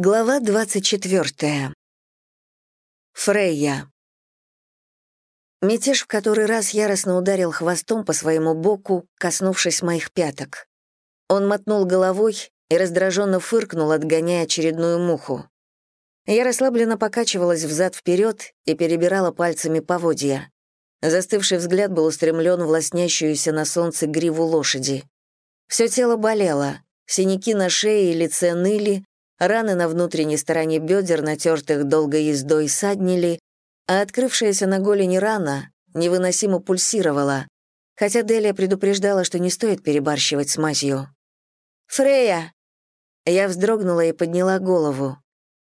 Глава 24. Фрейя. Мятеж в который раз яростно ударил хвостом по своему боку, коснувшись моих пяток. Он мотнул головой и раздраженно фыркнул, отгоняя очередную муху. Я расслабленно покачивалась взад-вперед и перебирала пальцами поводья. Застывший взгляд был устремлен в лоснящуюся на солнце гриву лошади. Все тело болело, синяки на шее и лице ныли, Раны на внутренней стороне бедер, натертых долгой ездой, саднили, а открывшаяся на голени рана невыносимо пульсировала, хотя Делия предупреждала, что не стоит перебарщивать с мазью. «Фрея!» Я вздрогнула и подняла голову.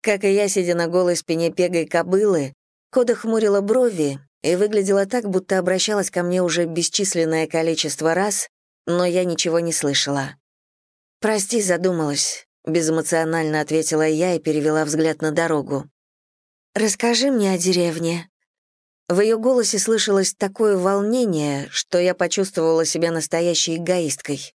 Как и я, сидя на голой спине пегой кобылы, Кода хмурила брови и выглядела так, будто обращалась ко мне уже бесчисленное количество раз, но я ничего не слышала. «Прости, задумалась. Безэмоционально ответила я и перевела взгляд на дорогу. «Расскажи мне о деревне». В ее голосе слышалось такое волнение, что я почувствовала себя настоящей эгоисткой.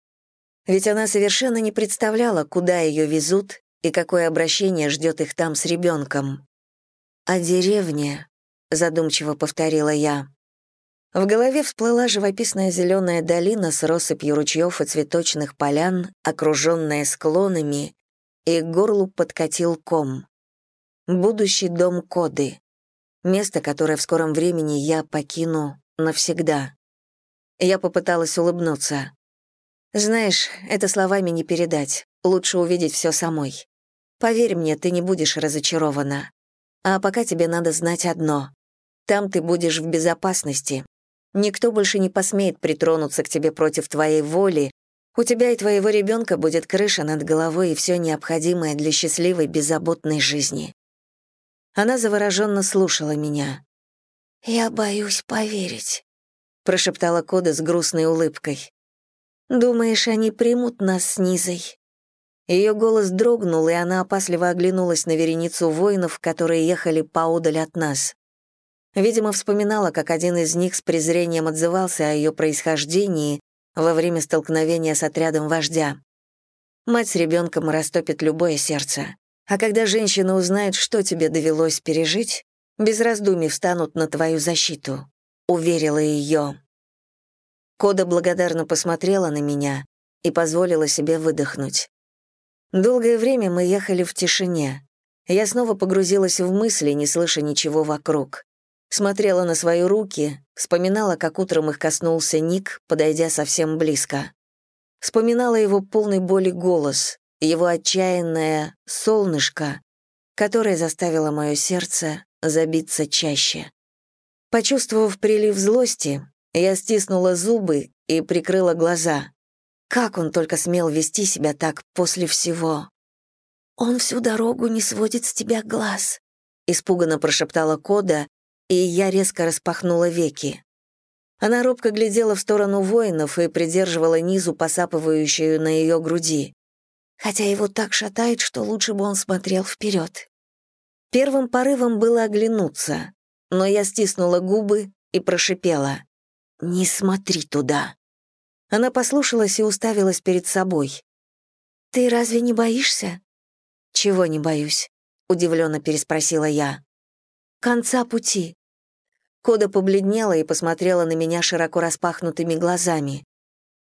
Ведь она совершенно не представляла, куда ее везут и какое обращение ждет их там с ребенком. «О деревне», — задумчиво повторила я. В голове всплыла живописная зеленая долина с россыпью ручьев и цветочных полян, окруженная склонами, и к горлу подкатил ком. Будущий дом Коды. Место, которое в скором времени я покину навсегда. Я попыталась улыбнуться. Знаешь, это словами не передать. Лучше увидеть все самой. Поверь мне, ты не будешь разочарована. А пока тебе надо знать одно. Там ты будешь в безопасности. Никто больше не посмеет притронуться к тебе против твоей воли, у тебя и твоего ребенка будет крыша над головой и все необходимое для счастливой, беззаботной жизни». Она завороженно слушала меня. «Я боюсь поверить», — прошептала Кода с грустной улыбкой. «Думаешь, они примут нас с Низой?» Ее голос дрогнул, и она опасливо оглянулась на вереницу воинов, которые ехали поодаль от нас. Видимо, вспоминала, как один из них с презрением отзывался о ее происхождении во время столкновения с отрядом вождя. Мать с ребенком растопит любое сердце. А когда женщина узнает, что тебе довелось пережить, без раздумий встанут на твою защиту», — уверила ее. Кода благодарно посмотрела на меня и позволила себе выдохнуть. Долгое время мы ехали в тишине. Я снова погрузилась в мысли, не слыша ничего вокруг. Смотрела на свои руки, вспоминала, как утром их коснулся Ник, подойдя совсем близко. Вспоминала его полный боли голос, его отчаянное «солнышко», которое заставило мое сердце забиться чаще. Почувствовав прилив злости, я стиснула зубы и прикрыла глаза. Как он только смел вести себя так после всего? «Он всю дорогу не сводит с тебя глаз», — испуганно прошептала Кода, и я резко распахнула веки. Она робко глядела в сторону воинов и придерживала низу, посапывающую на ее груди. Хотя его так шатает, что лучше бы он смотрел вперед. Первым порывом было оглянуться, но я стиснула губы и прошипела. «Не смотри туда». Она послушалась и уставилась перед собой. «Ты разве не боишься?» «Чего не боюсь?» — удивленно переспросила я. «Конца пути. Кода побледнела и посмотрела на меня широко распахнутыми глазами.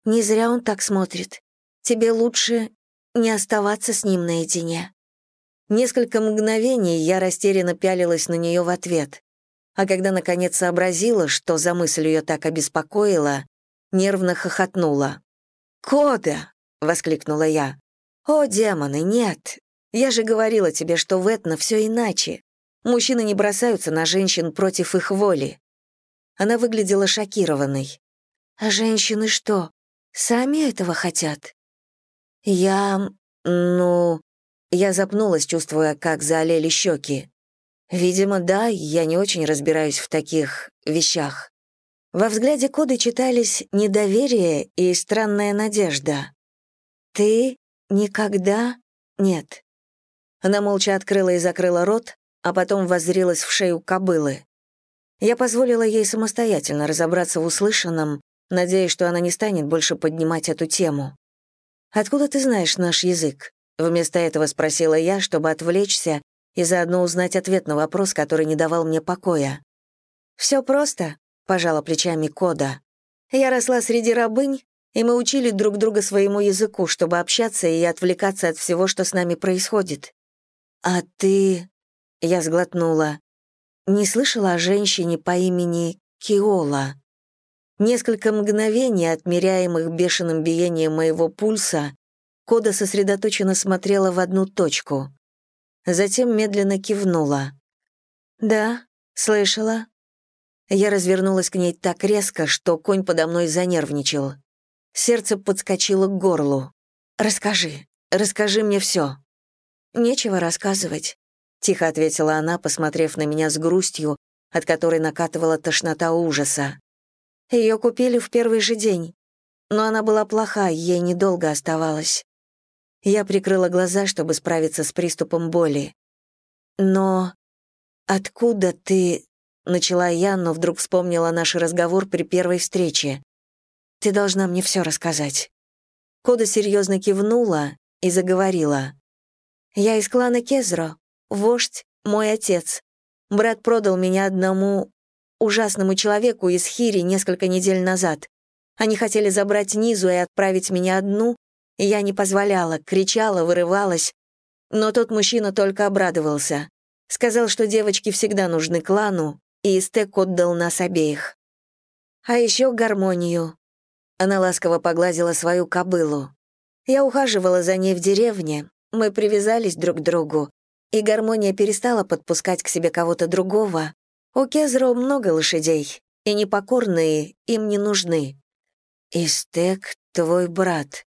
«Не зря он так смотрит. Тебе лучше не оставаться с ним наедине». Несколько мгновений я растерянно пялилась на нее в ответ. А когда наконец сообразила, что за мысль ее так обеспокоила, нервно хохотнула. «Кода!» — воскликнула я. «О, демоны, нет! Я же говорила тебе, что в Этно все иначе. Мужчины не бросаются на женщин против их воли. Она выглядела шокированной. А женщины что, сами этого хотят? Я... ну... Я запнулась, чувствуя, как заолели щеки. Видимо, да, я не очень разбираюсь в таких вещах. Во взгляде Коды читались недоверие и странная надежда. «Ты никогда...» «Нет». Она молча открыла и закрыла рот, а потом воззрилась в шею кобылы. Я позволила ей самостоятельно разобраться в услышанном, надеясь, что она не станет больше поднимать эту тему. «Откуда ты знаешь наш язык?» Вместо этого спросила я, чтобы отвлечься и заодно узнать ответ на вопрос, который не давал мне покоя. «Все просто», — пожала плечами Кода. «Я росла среди рабынь, и мы учили друг друга своему языку, чтобы общаться и отвлекаться от всего, что с нами происходит». «А ты...» — я сглотнула. «Не слышала о женщине по имени Киола?» Несколько мгновений, отмеряемых бешеным биением моего пульса, Кода сосредоточенно смотрела в одну точку. Затем медленно кивнула. «Да, слышала». Я развернулась к ней так резко, что конь подо мной занервничал. Сердце подскочило к горлу. «Расскажи, расскажи мне все». «Нечего рассказывать», — тихо ответила она, посмотрев на меня с грустью, от которой накатывала тошнота ужаса. Ее купили в первый же день, но она была плоха, ей недолго оставалось. Я прикрыла глаза, чтобы справиться с приступом боли. «Но откуда ты...» — начала я, но вдруг вспомнила наш разговор при первой встрече. «Ты должна мне все рассказать». Кода серьезно кивнула и заговорила. «Я из клана Кезро, вождь, мой отец. Брат продал меня одному ужасному человеку из Хири несколько недель назад. Они хотели забрать Низу и отправить меня одну, я не позволяла, кричала, вырывалась. Но тот мужчина только обрадовался. Сказал, что девочки всегда нужны клану, и Истек отдал нас обеих. А еще гармонию. Она ласково погладила свою кобылу. Я ухаживала за ней в деревне, мы привязались друг к другу, и гармония перестала подпускать к себе кого-то другого. У Кезро много лошадей, и непокорные им не нужны. Истек — твой брат,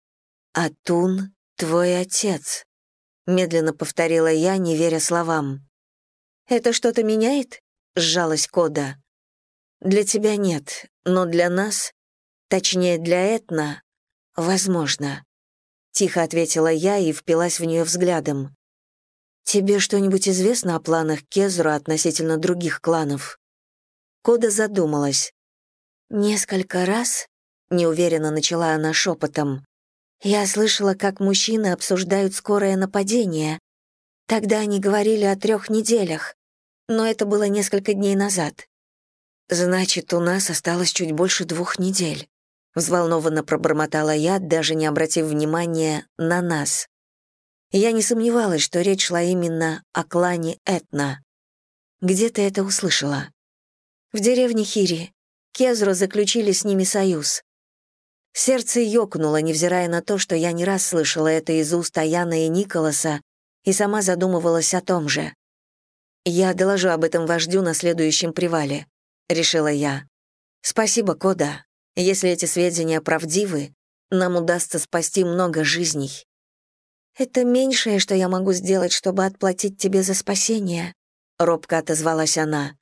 Атун — твой отец», — медленно повторила я, не веря словам. «Это что-то меняет?» — сжалась Кода. «Для тебя нет, но для нас, точнее, для Этна, возможно», — тихо ответила я и впилась в нее взглядом. «Тебе что-нибудь известно о планах Кезру относительно других кланов?» Кода задумалась. «Несколько раз», — неуверенно начала она шепотом, я слышала, как мужчины обсуждают скорое нападение. Тогда они говорили о трех неделях, но это было несколько дней назад. «Значит, у нас осталось чуть больше двух недель», — взволнованно пробормотала я, даже не обратив внимания на нас. Я не сомневалась, что речь шла именно о клане Этна. «Где ты это услышала?» «В деревне Хири. Кезро заключили с ними союз. Сердце ёкнуло, невзирая на то, что я не раз слышала это из уст Аяна и Николаса, и сама задумывалась о том же. «Я доложу об этом вождю на следующем привале», — решила я. «Спасибо, Кода. Если эти сведения правдивы, нам удастся спасти много жизней». «Это меньшее, что я могу сделать, чтобы отплатить тебе за спасение», — робко отозвалась она.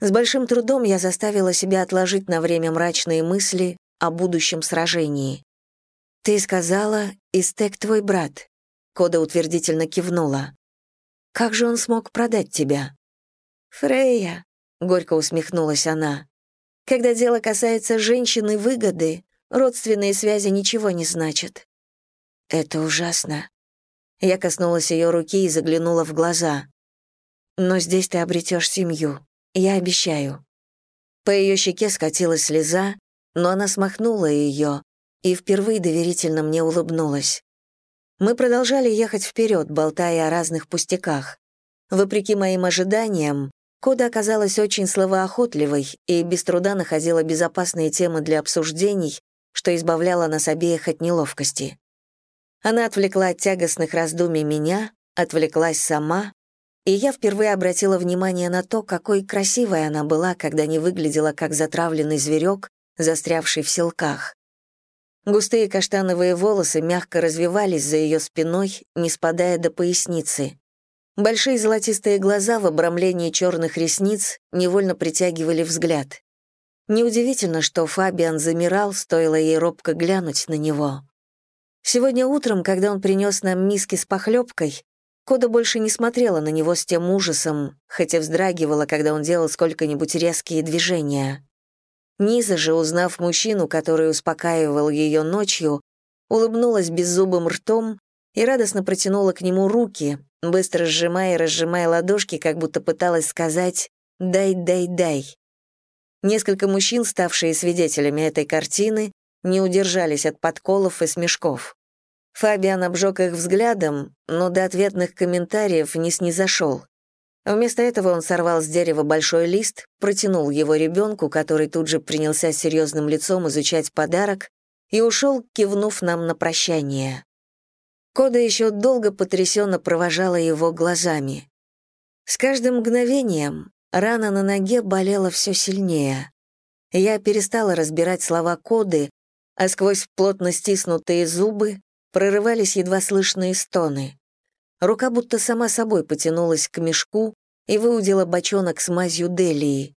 С большим трудом я заставила себя отложить на время мрачные мысли о будущем сражении. «Ты сказала, Истек твой брат», — Кода утвердительно кивнула. «Как же он смог продать тебя?» «Фрейя», — горько усмехнулась она. «Когда дело касается женщины выгоды, родственные связи ничего не значат». «Это ужасно». Я коснулась ее руки и заглянула в глаза. «Но здесь ты обретешь семью, я обещаю». По ее щеке скатилась слеза, но она смахнула ее и впервые доверительно мне улыбнулась. Мы продолжали ехать вперед, болтая о разных пустяках. Вопреки моим ожиданиям, Кода оказалась очень словоохотливой и без труда находила безопасные темы для обсуждений, что избавляло нас обеих от неловкости. Она отвлекла от тягостных раздумий меня, отвлеклась сама, и я впервые обратила внимание на то, какой красивой она была, когда не выглядела как затравленный зверек, застрявший в селках. Густые каштановые волосы мягко развивались за ее спиной, не спадая до поясницы. Большие золотистые глаза в обрамлении черных ресниц невольно притягивали взгляд. Неудивительно, что Фабиан замирал, стоило ей робко глянуть на него. Сегодня утром, когда он принес нам миски с похлебкой, Кода больше не смотрела на него с тем ужасом, хотя вздрагивала, когда он делал сколько-нибудь резкие движения. Низа же, узнав мужчину, который успокаивал ее ночью, улыбнулась беззубым ртом и радостно протянула к нему руки, быстро сжимая и разжимая ладошки, как будто пыталась сказать «дай, дай, дай». Несколько мужчин, ставшие свидетелями этой картины, не удержались от подколов и смешков. Фабиан обжег их взглядом, но до ответных комментариев не снизошел. Вместо этого он сорвал с дерева большой лист, протянул его ребенку, который тут же принялся серьезным лицом изучать подарок, и ушел, кивнув нам на прощание. Кода еще долго потрясенно провожала его глазами. С каждым мгновением рана на ноге болела все сильнее. Я перестала разбирать слова коды, а сквозь плотно стиснутые зубы прорывались едва слышные стоны. Рука будто сама собой потянулась к мешку и выудила бочонок с мазью делии.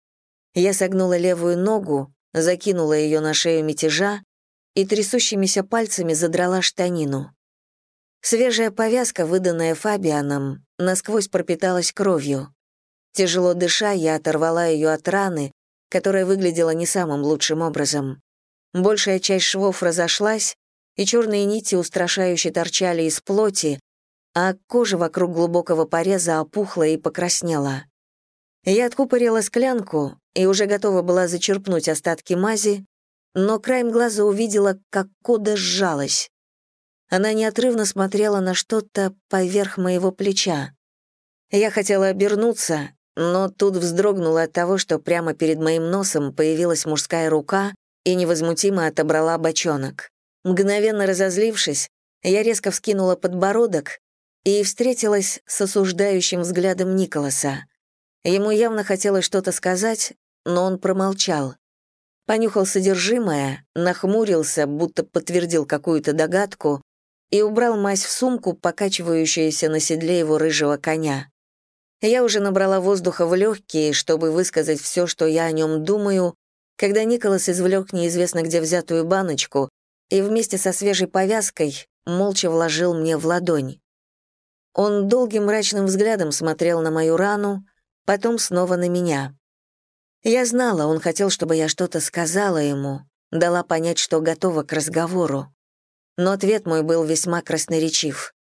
Я согнула левую ногу, закинула ее на шею мятежа и трясущимися пальцами задрала штанину. Свежая повязка, выданная Фабианом, насквозь пропиталась кровью. Тяжело дыша, я оторвала ее от раны, которая выглядела не самым лучшим образом. Большая часть швов разошлась, и черные нити устрашающе торчали из плоти, а кожа вокруг глубокого пореза опухла и покраснела. Я откупорила склянку и уже готова была зачерпнуть остатки мази, но краем глаза увидела, как кода сжалась. Она неотрывно смотрела на что-то поверх моего плеча. Я хотела обернуться, но тут вздрогнула от того, что прямо перед моим носом появилась мужская рука и невозмутимо отобрала бочонок. Мгновенно разозлившись, я резко вскинула подбородок и встретилась с осуждающим взглядом Николаса. Ему явно хотелось что-то сказать, но он промолчал. Понюхал содержимое, нахмурился, будто подтвердил какую-то догадку, и убрал мазь в сумку, покачивающуюся на седле его рыжего коня. Я уже набрала воздуха в легкие, чтобы высказать все, что я о нем думаю, когда Николас извлек неизвестно где взятую баночку и вместе со свежей повязкой молча вложил мне в ладонь. Он долгим мрачным взглядом смотрел на мою рану, потом снова на меня. Я знала, он хотел, чтобы я что-то сказала ему, дала понять, что готова к разговору но ответ мой был весьма красноречив.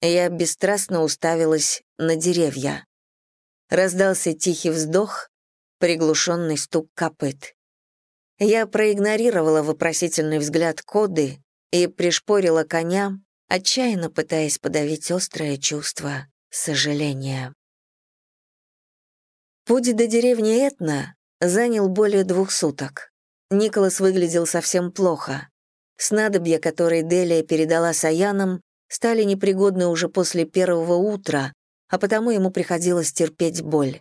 Я бесстрастно уставилась на деревья. Раздался тихий вздох, приглушенный стук копыт. Я проигнорировала вопросительный взгляд Коды и пришпорила коня, отчаянно пытаясь подавить острое чувство сожаления. Путь до деревни Этна занял более двух суток. Николас выглядел совсем плохо. Снадобья, которые Делия передала Саянам, стали непригодны уже после первого утра, а потому ему приходилось терпеть боль.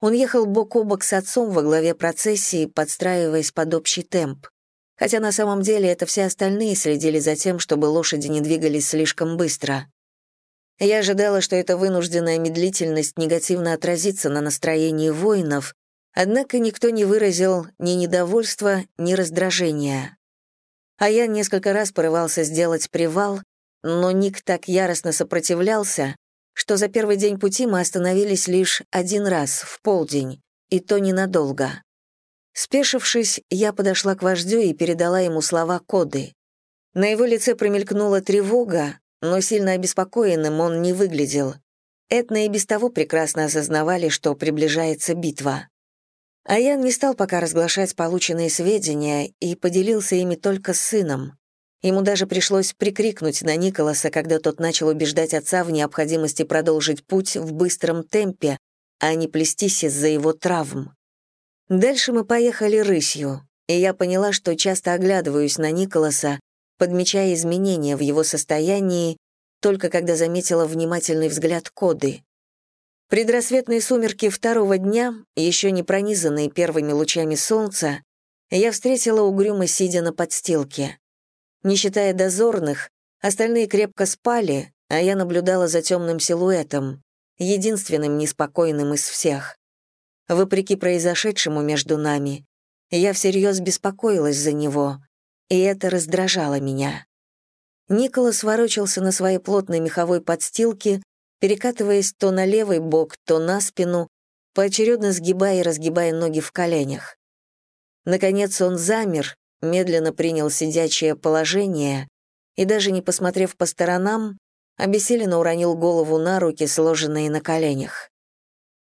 Он ехал бок о бок с отцом во главе процессии, подстраиваясь под общий темп. Хотя на самом деле это все остальные следили за тем, чтобы лошади не двигались слишком быстро. Я ожидала, что эта вынужденная медлительность негативно отразится на настроении воинов, однако никто не выразил ни недовольства, ни раздражения а я несколько раз порывался сделать привал, но Ник так яростно сопротивлялся, что за первый день пути мы остановились лишь один раз, в полдень, и то ненадолго. Спешившись, я подошла к вождю и передала ему слова коды. На его лице промелькнула тревога, но сильно обеспокоенным он не выглядел. Этна и без того прекрасно осознавали, что приближается битва. А Ян не стал пока разглашать полученные сведения и поделился ими только с сыном. Ему даже пришлось прикрикнуть на Николаса, когда тот начал убеждать отца в необходимости продолжить путь в быстром темпе, а не плестись из-за его травм. Дальше мы поехали рысью, и я поняла, что часто оглядываюсь на Николаса, подмечая изменения в его состоянии, только когда заметила внимательный взгляд Коды. Предрассветные сумерки второго дня, еще не пронизанные первыми лучами солнца, я встретила угрюмо сидя на подстилке. Не считая дозорных, остальные крепко спали, а я наблюдала за темным силуэтом, единственным неспокойным из всех. Вопреки произошедшему между нами, я всерьез беспокоилась за него, и это раздражало меня. Николас ворочался на своей плотной меховой подстилке, перекатываясь то на левый бок, то на спину, поочередно сгибая и разгибая ноги в коленях. Наконец он замер, медленно принял сидячее положение и, даже не посмотрев по сторонам, обессиленно уронил голову на руки, сложенные на коленях.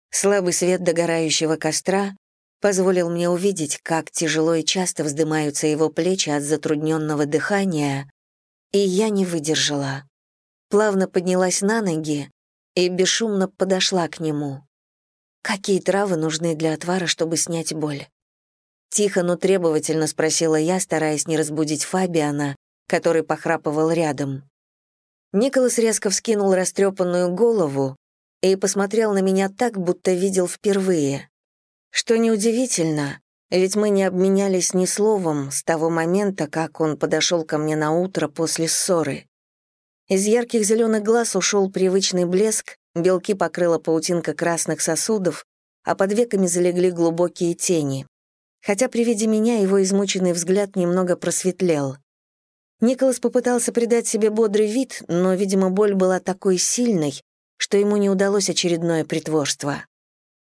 Слабый свет догорающего костра позволил мне увидеть, как тяжело и часто вздымаются его плечи от затрудненного дыхания, и я не выдержала. Плавно поднялась на ноги и бесшумно подошла к нему. «Какие травы нужны для отвара, чтобы снять боль?» Тихо, но требовательно спросила я, стараясь не разбудить Фабиана, который похрапывал рядом. Николас резко вскинул растрепанную голову и посмотрел на меня так, будто видел впервые. Что неудивительно, ведь мы не обменялись ни словом с того момента, как он подошел ко мне на утро после ссоры. Из ярких зеленых глаз ушел привычный блеск, белки покрыла паутинка красных сосудов, а под веками залегли глубокие тени. Хотя при виде меня его измученный взгляд немного просветлел. Николас попытался придать себе бодрый вид, но, видимо, боль была такой сильной, что ему не удалось очередное притворство.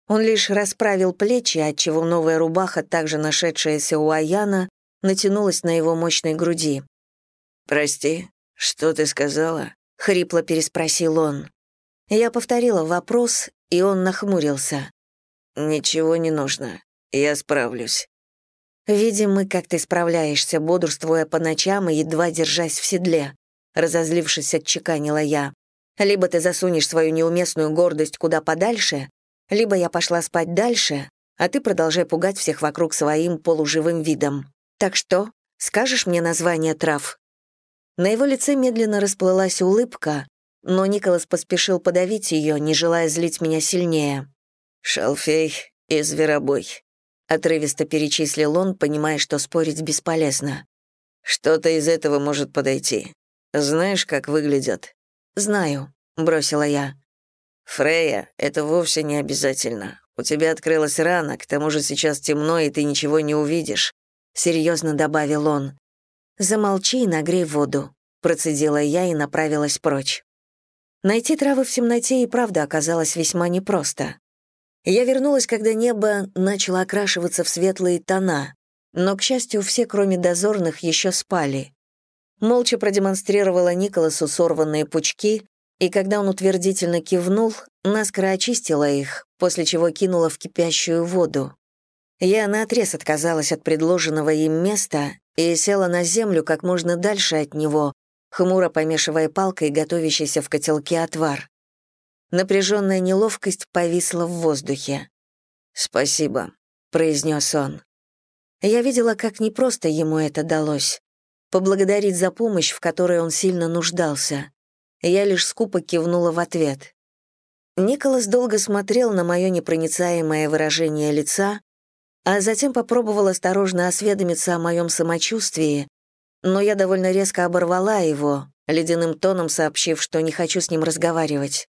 Он лишь расправил плечи, отчего новая рубаха, также нашедшаяся у Аяна, натянулась на его мощной груди. «Прости, что ты сказала?» — хрипло переспросил он. Я повторила вопрос, и он нахмурился. «Ничего не нужно. Я справлюсь». «Видим мы, как ты справляешься, бодрствуя по ночам и едва держась в седле», разозлившись, отчеканила я. «Либо ты засунешь свою неуместную гордость куда подальше, либо я пошла спать дальше, а ты продолжай пугать всех вокруг своим полуживым видом. Так что, скажешь мне название трав?» На его лице медленно расплылась улыбка, но Николас поспешил подавить ее, не желая злить меня сильнее. «Шалфей и зверобой», — отрывисто перечислил он, понимая, что спорить бесполезно. «Что-то из этого может подойти. Знаешь, как выглядят?» «Знаю», — бросила я. «Фрея, это вовсе не обязательно. У тебя открылась рана, к тому же сейчас темно, и ты ничего не увидишь», — серьезно добавил он. «Замолчи и нагрей воду», — процедила я и направилась прочь. Найти травы в темноте и правда оказалось весьма непросто. Я вернулась, когда небо начало окрашиваться в светлые тона, но, к счастью, все, кроме дозорных, еще спали. Молча продемонстрировала Николасу сорванные пучки, и когда он утвердительно кивнул, наскоро очистила их, после чего кинула в кипящую воду. Я наотрез отказалась от предложенного им места и села на землю как можно дальше от него, хмуро помешивая палкой готовящийся в котелке отвар. Напряженная неловкость повисла в воздухе. «Спасибо», — произнес он. Я видела, как непросто ему это далось. Поблагодарить за помощь, в которой он сильно нуждался. Я лишь скупо кивнула в ответ. Николас долго смотрел на мое непроницаемое выражение лица, а затем попробовал осторожно осведомиться о моем самочувствии, но я довольно резко оборвала его, ледяным тоном сообщив, что не хочу с ним разговаривать.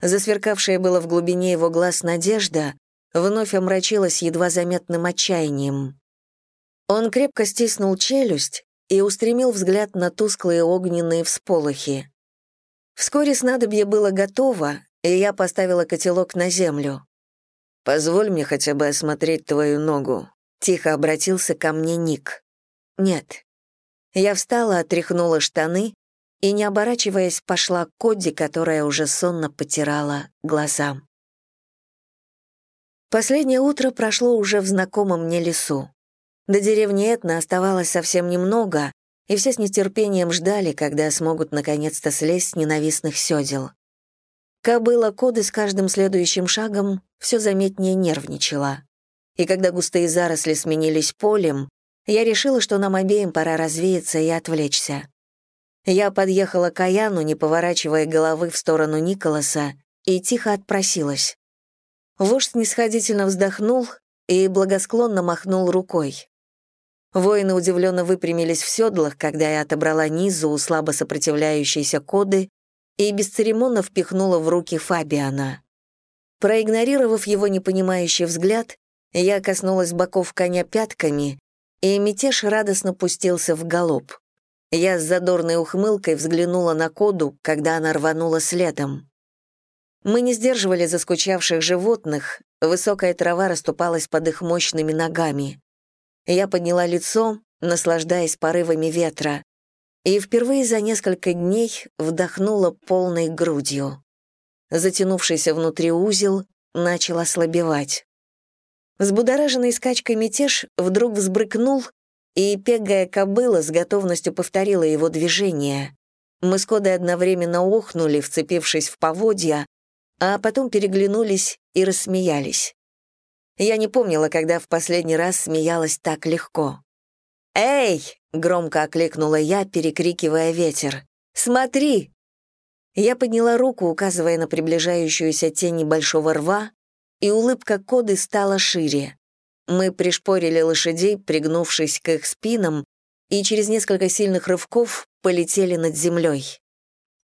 Засверкавшая было в глубине его глаз надежда вновь омрачилась едва заметным отчаянием. Он крепко стиснул челюсть и устремил взгляд на тусклые огненные всполохи. Вскоре снадобье было готово, и я поставила котелок на землю. «Позволь мне хотя бы осмотреть твою ногу», — тихо обратился ко мне Ник. «Нет». Я встала, отряхнула штаны и, не оборачиваясь, пошла к Кодди, которая уже сонно потирала глаза. Последнее утро прошло уже в знакомом мне лесу. До деревни Этна оставалось совсем немного, и все с нетерпением ждали, когда смогут наконец-то слезть с ненавистных сёдел. Кобыла Коды с каждым следующим шагом все заметнее нервничала. И когда густые заросли сменились полем, я решила, что нам обеим пора развеяться и отвлечься. Я подъехала к Аяну, не поворачивая головы в сторону Николаса, и тихо отпросилась. Вождь снисходительно вздохнул и благосклонно махнул рукой. Воины удивленно выпрямились в седлах, когда я отобрала низу у слабо сопротивляющейся коды и бесцеремонно впихнула в руки Фабиана. Проигнорировав его непонимающий взгляд, я коснулась боков коня пятками, и мятеж радостно пустился в галоп. Я с задорной ухмылкой взглянула на коду, когда она рванула следом. Мы не сдерживали заскучавших животных, высокая трава расступалась под их мощными ногами. Я подняла лицо, наслаждаясь порывами ветра, и впервые за несколько дней вдохнула полной грудью. Затянувшийся внутри узел начал ослабевать. Взбудораженный скачкой мятеж вдруг взбрыкнул, и пегая кобыла с готовностью повторила его движение. Мы с Кодой одновременно охнули, вцепившись в поводья, а потом переглянулись и рассмеялись. Я не помнила, когда в последний раз смеялась так легко. «Эй!» — громко окликнула я, перекрикивая ветер. «Смотри!» Я подняла руку, указывая на приближающуюся тень небольшого рва, и улыбка Коды стала шире. Мы пришпорили лошадей, пригнувшись к их спинам, и через несколько сильных рывков полетели над землей.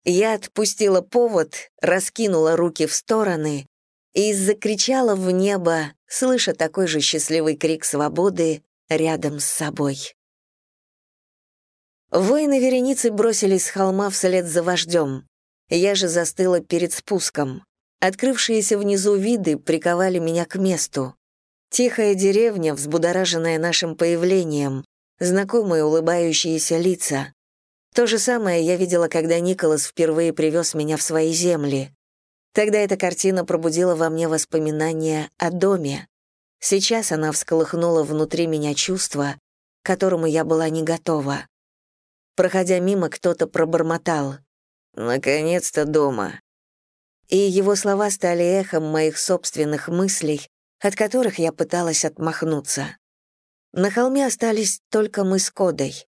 Я отпустила повод, раскинула руки в стороны и закричала в небо, слыша такой же счастливый крик свободы рядом с собой. Воины вереницы бросились с холма вслед за вождем. Я же застыла перед спуском. Открывшиеся внизу виды приковали меня к месту. Тихая деревня, взбудораженная нашим появлением, знакомые улыбающиеся лица. То же самое я видела, когда Николас впервые привез меня в свои земли. Тогда эта картина пробудила во мне воспоминания о доме. Сейчас она всколыхнула внутри меня чувство, к которому я была не готова. Проходя мимо, кто-то пробормотал. «Наконец-то дома». И его слова стали эхом моих собственных мыслей, от которых я пыталась отмахнуться. На холме остались только мы с Кодой.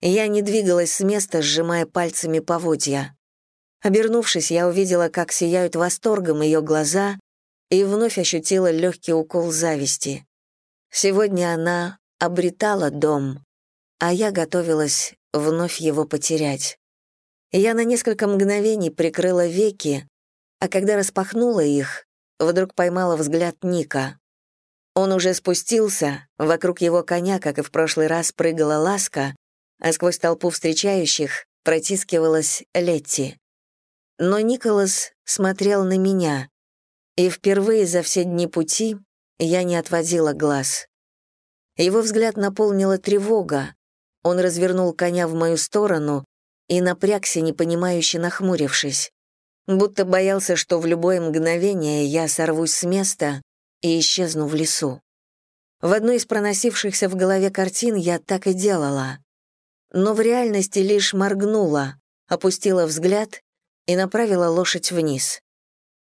Я не двигалась с места, сжимая пальцами поводья. Обернувшись, я увидела, как сияют восторгом ее глаза, и вновь ощутила легкий укол зависти. Сегодня она обретала дом, а я готовилась вновь его потерять. Я на несколько мгновений прикрыла веки, а когда распахнула их, вдруг поймала взгляд Ника. Он уже спустился, вокруг его коня, как и в прошлый раз, прыгала ласка, а сквозь толпу встречающих протискивалась Летти. Но Николас смотрел на меня, и впервые за все дни пути я не отводила глаз. Его взгляд наполнила тревога. Он развернул коня в мою сторону и напрягся, непонимающе нахмурившись. Будто боялся, что в любое мгновение я сорвусь с места и исчезну в лесу. В одной из проносившихся в голове картин я так и делала. Но в реальности лишь моргнула, опустила взгляд и направила лошадь вниз.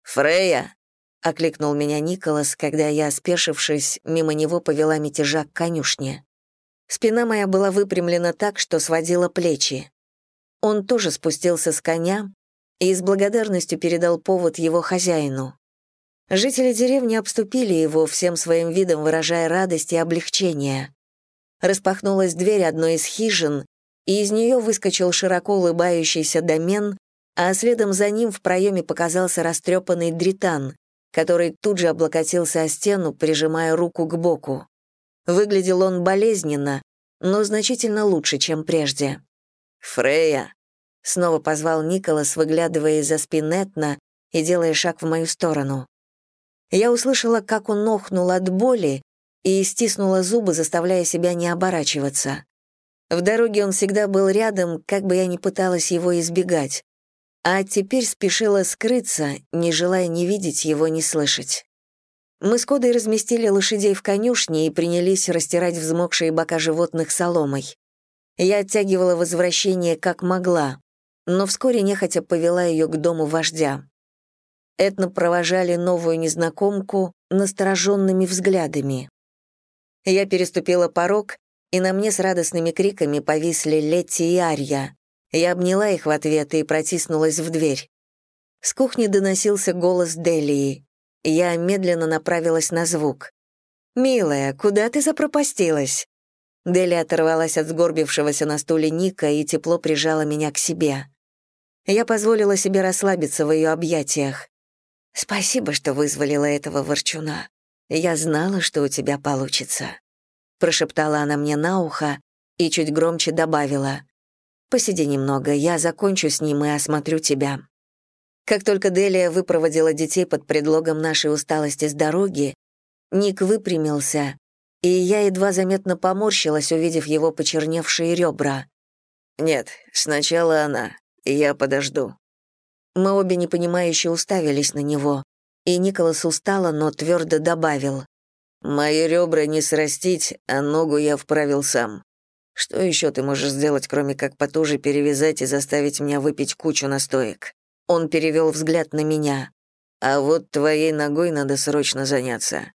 «Фрея!» — окликнул меня Николас, когда я, спешившись, мимо него повела мятежа к конюшне. Спина моя была выпрямлена так, что сводила плечи. Он тоже спустился с коня и с благодарностью передал повод его хозяину. Жители деревни обступили его, всем своим видом выражая радость и облегчение. Распахнулась дверь одной из хижин, и из нее выскочил широко улыбающийся домен, а следом за ним в проеме показался растрепанный дритан, который тут же облокотился о стену, прижимая руку к боку. Выглядел он болезненно, но значительно лучше, чем прежде. «Фрея!» — снова позвал Николас, выглядывая из-за спин Этна и делая шаг в мою сторону. Я услышала, как он охнул от боли и стиснула зубы, заставляя себя не оборачиваться. В дороге он всегда был рядом, как бы я ни пыталась его избегать а теперь спешила скрыться, не желая ни видеть его, ни слышать. Мы с Кодой разместили лошадей в конюшне и принялись растирать взмокшие бока животных соломой. Я оттягивала возвращение как могла, но вскоре нехотя повела ее к дому вождя. Этно провожали новую незнакомку настороженными взглядами. Я переступила порог, и на мне с радостными криками повисли Летти и Арья. Я обняла их в ответ и протиснулась в дверь. С кухни доносился голос Делии. Я медленно направилась на звук. «Милая, куда ты запропастилась?» Дели оторвалась от сгорбившегося на стуле Ника и тепло прижала меня к себе. Я позволила себе расслабиться в ее объятиях. «Спасибо, что вызволила этого ворчуна. Я знала, что у тебя получится», — прошептала она мне на ухо и чуть громче добавила. Посиди немного, я закончу с ним и осмотрю тебя». Как только Делия выпроводила детей под предлогом нашей усталости с дороги, Ник выпрямился, и я едва заметно поморщилась, увидев его почерневшие ребра. «Нет, сначала она. Я подожду». Мы обе непонимающе уставились на него, и Николас устало, но твердо добавил. «Мои ребра не срастить, а ногу я вправил сам. Что еще ты можешь сделать, кроме как потуже перевязать и заставить меня выпить кучу настоек?» Он перевел взгляд на меня. «А вот твоей ногой надо срочно заняться».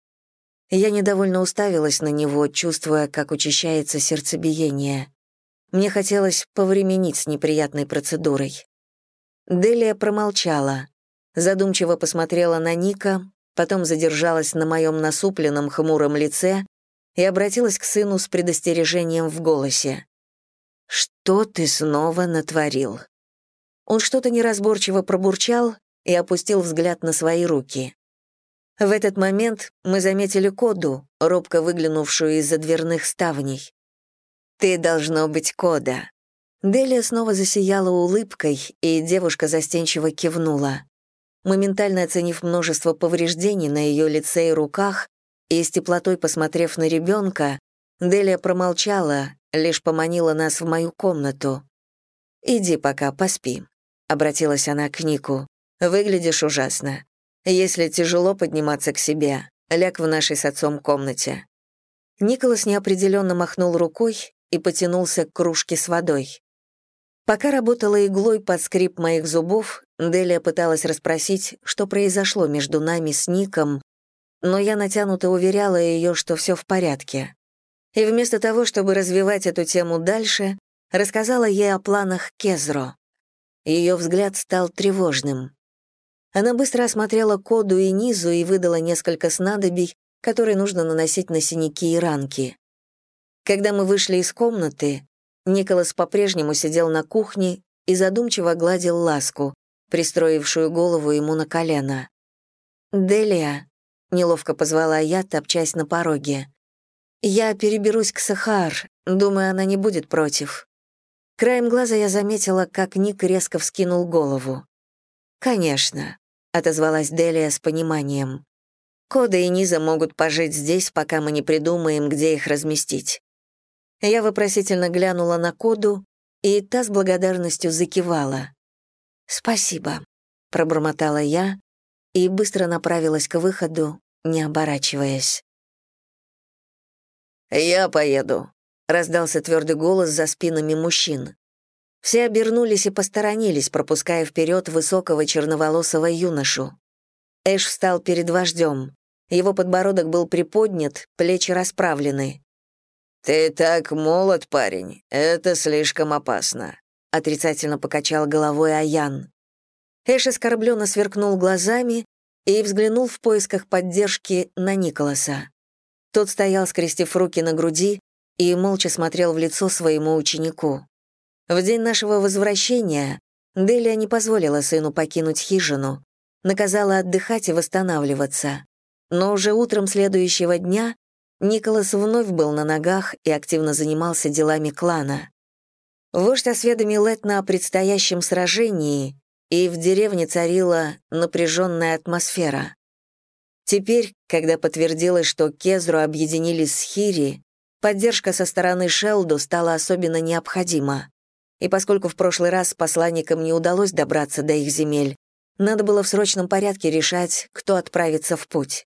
Я недовольно уставилась на него, чувствуя, как учащается сердцебиение. Мне хотелось повременить с неприятной процедурой. Делия промолчала, задумчиво посмотрела на Ника, потом задержалась на моем насупленном хмуром лице и обратилась к сыну с предостережением в голосе. «Что ты снова натворил?» Он что-то неразборчиво пробурчал и опустил взгляд на свои руки. В этот момент мы заметили Коду, робко выглянувшую из-за дверных ставней. «Ты должно быть Кода». Делия снова засияла улыбкой, и девушка застенчиво кивнула. Моментально оценив множество повреждений на ее лице и руках, и с теплотой посмотрев на ребенка, Делия промолчала, лишь поманила нас в мою комнату. «Иди пока, поспи», — обратилась она к Нику. «Выглядишь ужасно. Если тяжело подниматься к себе, ляг в нашей с отцом комнате». Николас неопределенно махнул рукой и потянулся к кружке с водой. Пока работала иглой под скрип моих зубов, Делия пыталась расспросить, что произошло между нами с Ником, но я натянуто уверяла ее, что все в порядке. И вместо того, чтобы развивать эту тему дальше, рассказала ей о планах Кезро. Ее взгляд стал тревожным. Она быстро осмотрела коду и низу и выдала несколько снадобий, которые нужно наносить на синяки и ранки. Когда мы вышли из комнаты, Николас по-прежнему сидел на кухне и задумчиво гладил ласку, пристроившую голову ему на колено. «Делия», — неловко позвала я, топчась на пороге. «Я переберусь к Сахар, думаю, она не будет против». Краем глаза я заметила, как Ник резко вскинул голову. «Конечно», — отозвалась Делия с пониманием. «Кода и Низа могут пожить здесь, пока мы не придумаем, где их разместить». Я вопросительно глянула на Коду, и та с благодарностью закивала. «Спасибо», — пробормотала я и быстро направилась к выходу, не оборачиваясь. «Я поеду», — раздался твердый голос за спинами мужчин. Все обернулись и посторонились, пропуская вперед высокого черноволосого юношу. Эш встал перед вождем. Его подбородок был приподнят, плечи расправлены. «Ты так молод, парень, это слишком опасно», — отрицательно покачал головой Аян. Эш оскорбленно сверкнул глазами и взглянул в поисках поддержки на Николаса. Тот стоял, скрестив руки на груди, и молча смотрел в лицо своему ученику. В день нашего возвращения Делия не позволила сыну покинуть хижину, наказала отдыхать и восстанавливаться. Но уже утром следующего дня Николас вновь был на ногах и активно занимался делами клана. Вождь осведомил Этна о предстоящем сражении, и в деревне царила напряженная атмосфера. Теперь, когда подтвердилось, что Кезру объединились с Хири, поддержка со стороны Шелду стала особенно необходима. И поскольку в прошлый раз посланникам не удалось добраться до их земель, надо было в срочном порядке решать, кто отправится в путь.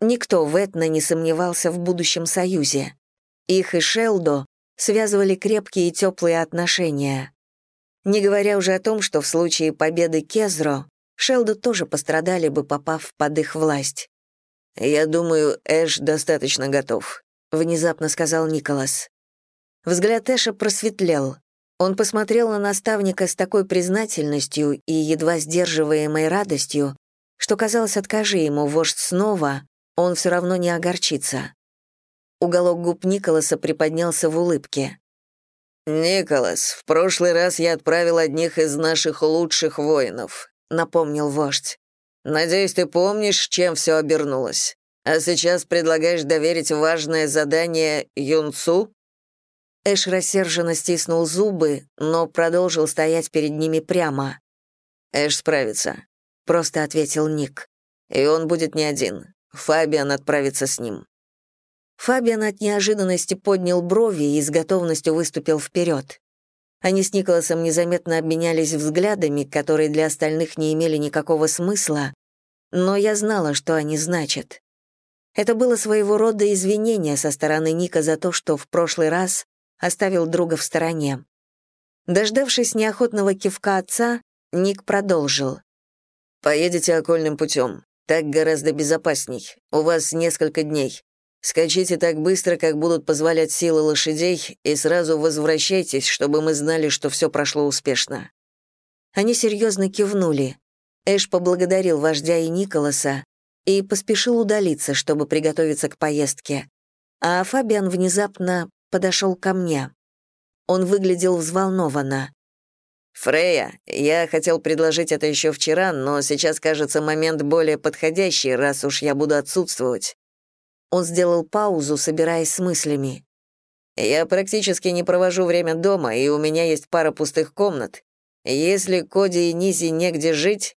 Никто в Этно не сомневался в будущем союзе. Их и Шелдо связывали крепкие и теплые отношения. Не говоря уже о том, что в случае победы Кезро Шелдо тоже пострадали бы, попав под их власть. «Я думаю, Эш достаточно готов», — внезапно сказал Николас. Взгляд Эша просветлел. Он посмотрел на наставника с такой признательностью и едва сдерживаемой радостью, что, казалось, откажи ему вождь снова, он все равно не огорчится. Уголок губ Николаса приподнялся в улыбке. «Николас, в прошлый раз я отправил одних из наших лучших воинов», — напомнил вождь. «Надеюсь, ты помнишь, чем все обернулось. А сейчас предлагаешь доверить важное задание Юнцу?» Эш рассерженно стиснул зубы, но продолжил стоять перед ними прямо. «Эш справится», — просто ответил Ник. «И он будет не один. Фабиан отправится с ним». Фабиан от неожиданности поднял брови и с готовностью выступил вперед. Они с Николасом незаметно обменялись взглядами, которые для остальных не имели никакого смысла, но я знала, что они значат. Это было своего рода извинение со стороны Ника за то, что в прошлый раз оставил друга в стороне. Дождавшись неохотного кивка отца, Ник продолжил. «Поедете окольным путем. Так гораздо безопасней. У вас несколько дней. Скачите так быстро, как будут позволять силы лошадей, и сразу возвращайтесь, чтобы мы знали, что все прошло успешно». Они серьезно кивнули. Эш поблагодарил вождя и Николаса и поспешил удалиться, чтобы приготовиться к поездке. А Фабиан внезапно подошел ко мне. Он выглядел взволнованно. «Фрея, я хотел предложить это еще вчера, но сейчас, кажется, момент более подходящий, раз уж я буду отсутствовать». Он сделал паузу, собираясь с мыслями. «Я практически не провожу время дома, и у меня есть пара пустых комнат. Если Коди и Низи негде жить...»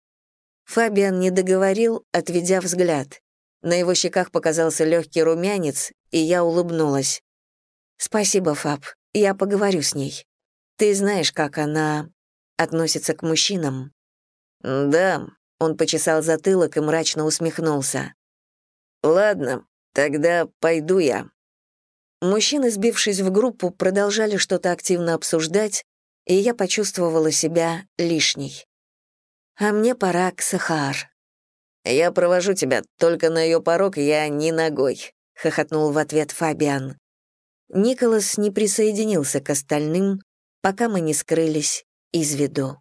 Фабиан не договорил, отведя взгляд. На его щеках показался легкий румянец, и я улыбнулась. «Спасибо, Фаб, я поговорю с ней. Ты знаешь, как она относится к мужчинам?» «Да», — он почесал затылок и мрачно усмехнулся. «Ладно, тогда пойду я». Мужчины, сбившись в группу, продолжали что-то активно обсуждать, и я почувствовала себя лишней. А мне пора к Сахар. «Я провожу тебя, только на ее порог я не ногой», — хохотнул в ответ Фабиан. Николас не присоединился к остальным, пока мы не скрылись из виду.